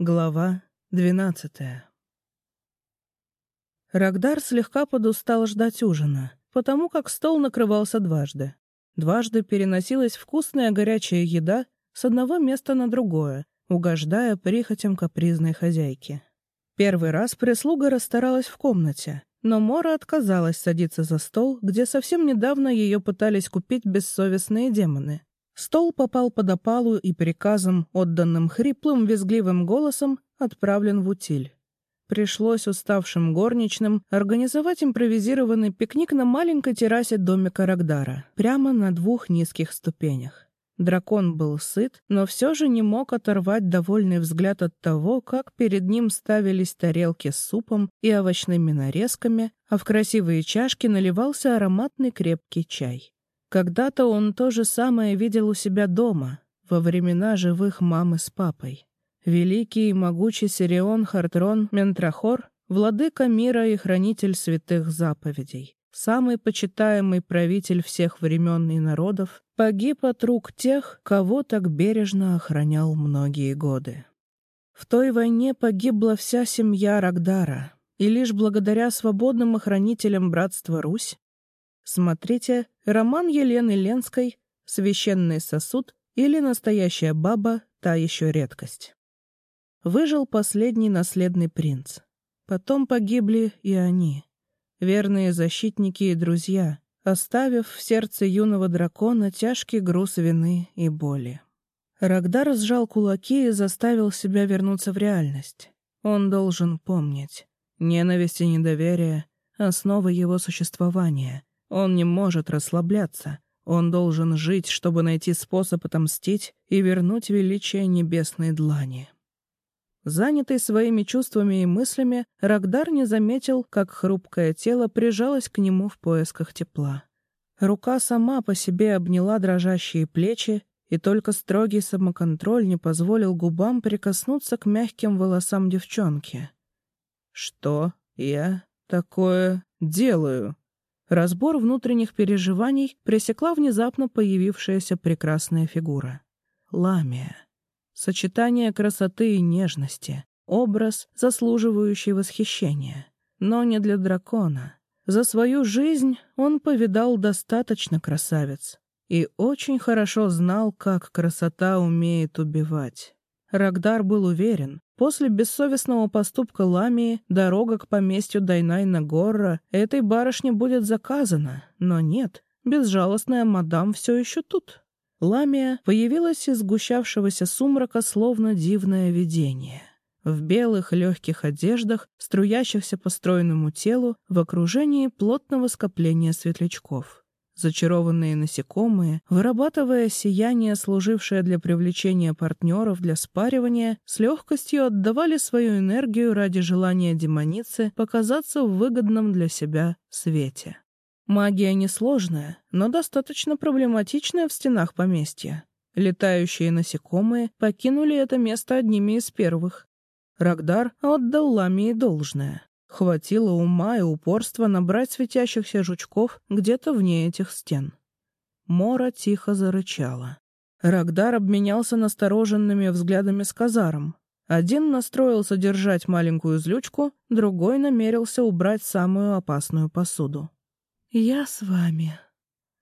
Глава двенадцатая Рагдар слегка подустал ждать ужина, потому как стол накрывался дважды. Дважды переносилась вкусная горячая еда с одного места на другое, угождая прихотям капризной хозяйки. Первый раз прислуга расстаралась в комнате, но Мора отказалась садиться за стол, где совсем недавно ее пытались купить бессовестные демоны. Стол попал под опалу и приказом, отданным хриплым, визгливым голосом, отправлен в утиль. Пришлось уставшим горничным организовать импровизированный пикник на маленькой террасе домика Рагдара, прямо на двух низких ступенях. Дракон был сыт, но все же не мог оторвать довольный взгляд от того, как перед ним ставились тарелки с супом и овощными нарезками, а в красивые чашки наливался ароматный крепкий чай. Когда-то он то же самое видел у себя дома, во времена живых мамы с папой. Великий и могучий Сирион Хартрон Ментрахор, владыка мира и хранитель святых заповедей самый почитаемый правитель всех времен и народов, погиб от рук тех, кого так бережно охранял многие годы. В той войне погибла вся семья Рагдара, и лишь благодаря свободным охранителям братства Русь Смотрите роман Елены Ленской «Священный сосуд» или «Настоящая баба. Та еще редкость». Выжил последний наследный принц. Потом погибли и они верные защитники и друзья, оставив в сердце юного дракона тяжкий груз вины и боли. Рагдар сжал кулаки и заставил себя вернуться в реальность. Он должен помнить. Ненависть и недоверие — основа его существования. Он не может расслабляться. Он должен жить, чтобы найти способ отомстить и вернуть величие небесной длани. Занятый своими чувствами и мыслями, Рагдар не заметил, как хрупкое тело прижалось к нему в поисках тепла. Рука сама по себе обняла дрожащие плечи, и только строгий самоконтроль не позволил губам прикоснуться к мягким волосам девчонки. «Что я такое делаю?» Разбор внутренних переживаний пресекла внезапно появившаяся прекрасная фигура. Ламия. Сочетание красоты и нежности. Образ, заслуживающий восхищения. Но не для дракона. За свою жизнь он повидал достаточно красавец. И очень хорошо знал, как красота умеет убивать. Рагдар был уверен, после бессовестного поступка Ламии дорога к поместью Дайнайна Горра этой барышне будет заказана, но нет, безжалостная мадам все еще тут. Ламия появилась из сгущавшегося сумрака словно дивное видение. В белых легких одеждах, струящихся по стройному телу, в окружении плотного скопления светлячков. Зачарованные насекомые, вырабатывая сияние, служившее для привлечения партнеров для спаривания, с легкостью отдавали свою энергию ради желания демоницы показаться в выгодном для себя свете. Магия несложная, но достаточно проблематичная в стенах поместья. Летающие насекомые покинули это место одними из первых. Рагдар отдал Ламии должное. Хватило ума и упорства набрать светящихся жучков где-то вне этих стен. Мора тихо зарычала. Рагдар обменялся настороженными взглядами с Казаром. Один настроился держать маленькую злючку, другой намерился убрать самую опасную посуду. «Я с вами».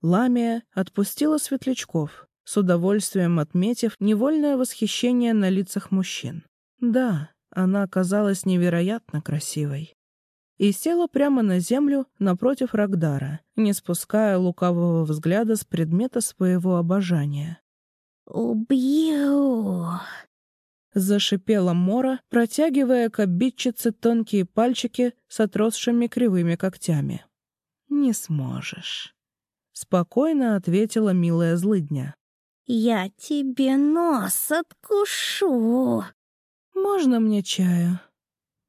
Ламия отпустила светлячков, с удовольствием отметив невольное восхищение на лицах мужчин. Да, она оказалась невероятно красивой. И села прямо на землю напротив Рагдара, не спуская лукавого взгляда с предмета своего обожания. «Убью!» Зашипела Мора, протягивая к обидчице тонкие пальчики с отросшими кривыми когтями не сможешь», — спокойно ответила милая злыдня. «Я тебе нос откушу». «Можно мне чаю?» —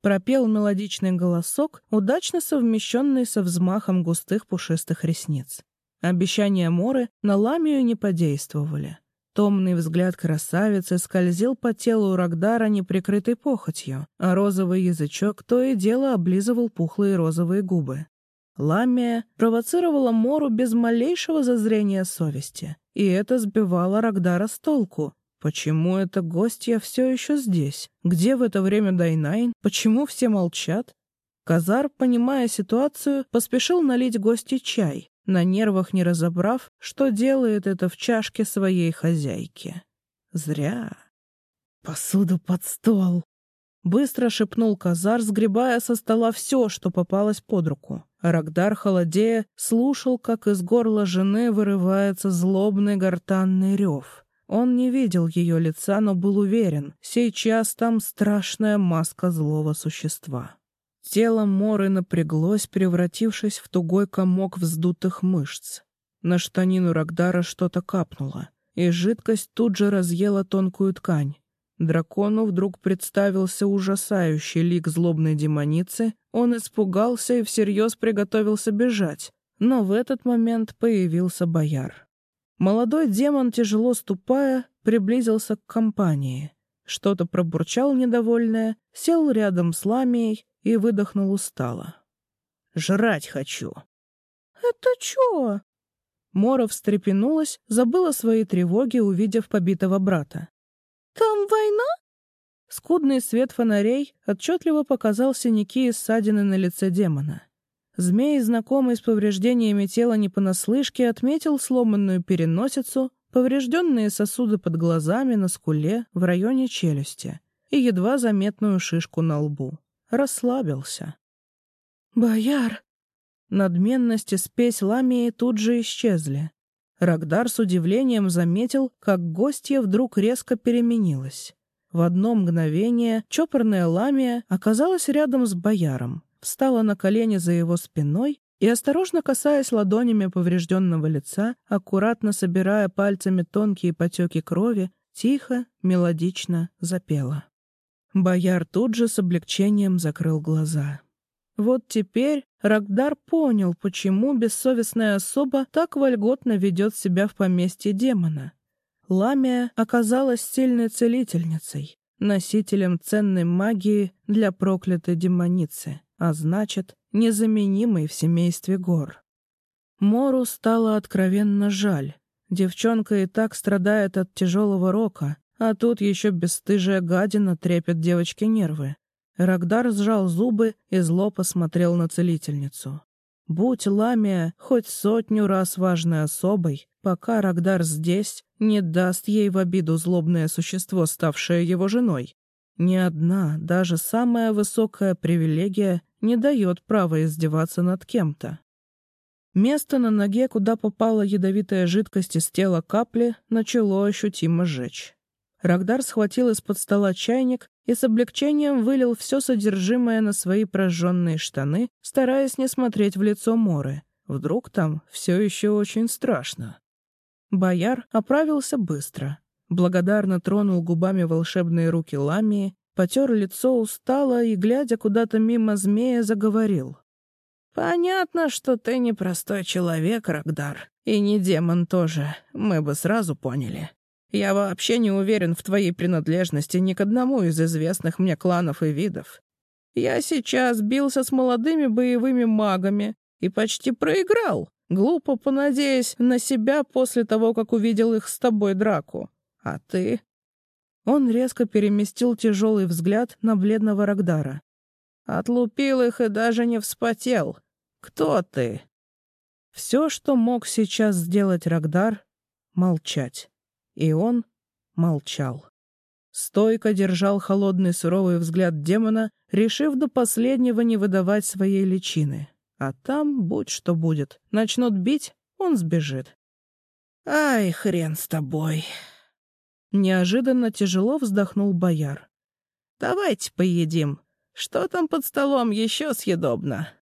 пропел мелодичный голосок, удачно совмещенный со взмахом густых пушистых ресниц. Обещания Моры на ламию не подействовали. Томный взгляд красавицы скользил по телу Рагдара неприкрытой похотью, а розовый язычок то и дело облизывал пухлые розовые губы. Ламия провоцировала Мору без малейшего зазрения совести, и это сбивало Рагдара с толку. Почему эта гостья все еще здесь? Где в это время Дайнайн? Почему все молчат? Казар, понимая ситуацию, поспешил налить гости чай, на нервах не разобрав, что делает это в чашке своей хозяйки. Зря. «Посуду под стол!» Быстро шепнул Казар, сгребая со стола все, что попалось под руку. Рагдар, холодея, слушал, как из горла жены вырывается злобный гортанный рев. Он не видел ее лица, но был уверен, сейчас там страшная маска злого существа. Тело Моры напряглось, превратившись в тугой комок вздутых мышц. На штанину Рагдара что-то капнуло, и жидкость тут же разъела тонкую ткань. Дракону вдруг представился ужасающий лик злобной демоницы, он испугался и всерьез приготовился бежать, но в этот момент появился бояр. Молодой демон, тяжело ступая, приблизился к компании. Что-то пробурчал недовольное, сел рядом с Ламией и выдохнул устало. «Жрать хочу!» «Это чё?» Мора встрепенулась, забыла свои тревоги, увидев побитого брата. «Там война?» Скудный свет фонарей отчетливо показал синяки и ссадины на лице демона. Змей, знакомый с повреждениями тела не понаслышке, отметил сломанную переносицу, поврежденные сосуды под глазами, на скуле, в районе челюсти и едва заметную шишку на лбу. Расслабился. «Бояр!» Надменность и спесь ламии тут же исчезли. Рагдар с удивлением заметил, как гостья вдруг резко переменилась. В одно мгновение чопорная ламия оказалась рядом с бояром, встала на колени за его спиной и, осторожно касаясь ладонями поврежденного лица, аккуратно собирая пальцами тонкие потеки крови, тихо, мелодично запела. Бояр тут же с облегчением закрыл глаза. Вот теперь Рагдар понял, почему бессовестная особа так вольготно ведет себя в поместье демона. Ламия оказалась сильной целительницей, носителем ценной магии для проклятой демоницы, а значит, незаменимой в семействе гор. Мору стало откровенно жаль. Девчонка и так страдает от тяжелого рока, а тут еще бесстыжая гадина трепет девочке нервы. Рагдар сжал зубы и зло посмотрел на целительницу. Будь Ламия хоть сотню раз важной особой, пока Рагдар здесь, не даст ей в обиду злобное существо, ставшее его женой. Ни одна, даже самая высокая привилегия не дает права издеваться над кем-то. Место на ноге, куда попала ядовитая жидкость из тела капли, начало ощутимо жечь. Рагдар схватил из-под стола чайник и с облегчением вылил все содержимое на свои прожженные штаны, стараясь не смотреть в лицо Моры. Вдруг там все еще очень страшно. Бояр оправился быстро. Благодарно тронул губами волшебные руки Ламии, потер лицо устало и, глядя куда-то мимо змея, заговорил. «Понятно, что ты непростой человек, Рагдар, и не демон тоже, мы бы сразу поняли. Я вообще не уверен в твоей принадлежности ни к одному из известных мне кланов и видов. Я сейчас бился с молодыми боевыми магами и почти проиграл, глупо понадеясь на себя после того, как увидел их с тобой драку. А ты...» Он резко переместил тяжелый взгляд на бледного Рагдара. «Отлупил их и даже не вспотел. Кто ты?» Все, что мог сейчас сделать Рагдар — молчать. И он молчал. Стойко держал холодный суровый взгляд демона, решив до последнего не выдавать своей личины. А там, будь что будет, начнут бить, он сбежит. «Ай, хрен с тобой!» Неожиданно тяжело вздохнул бояр. «Давайте поедим. Что там под столом еще съедобно?»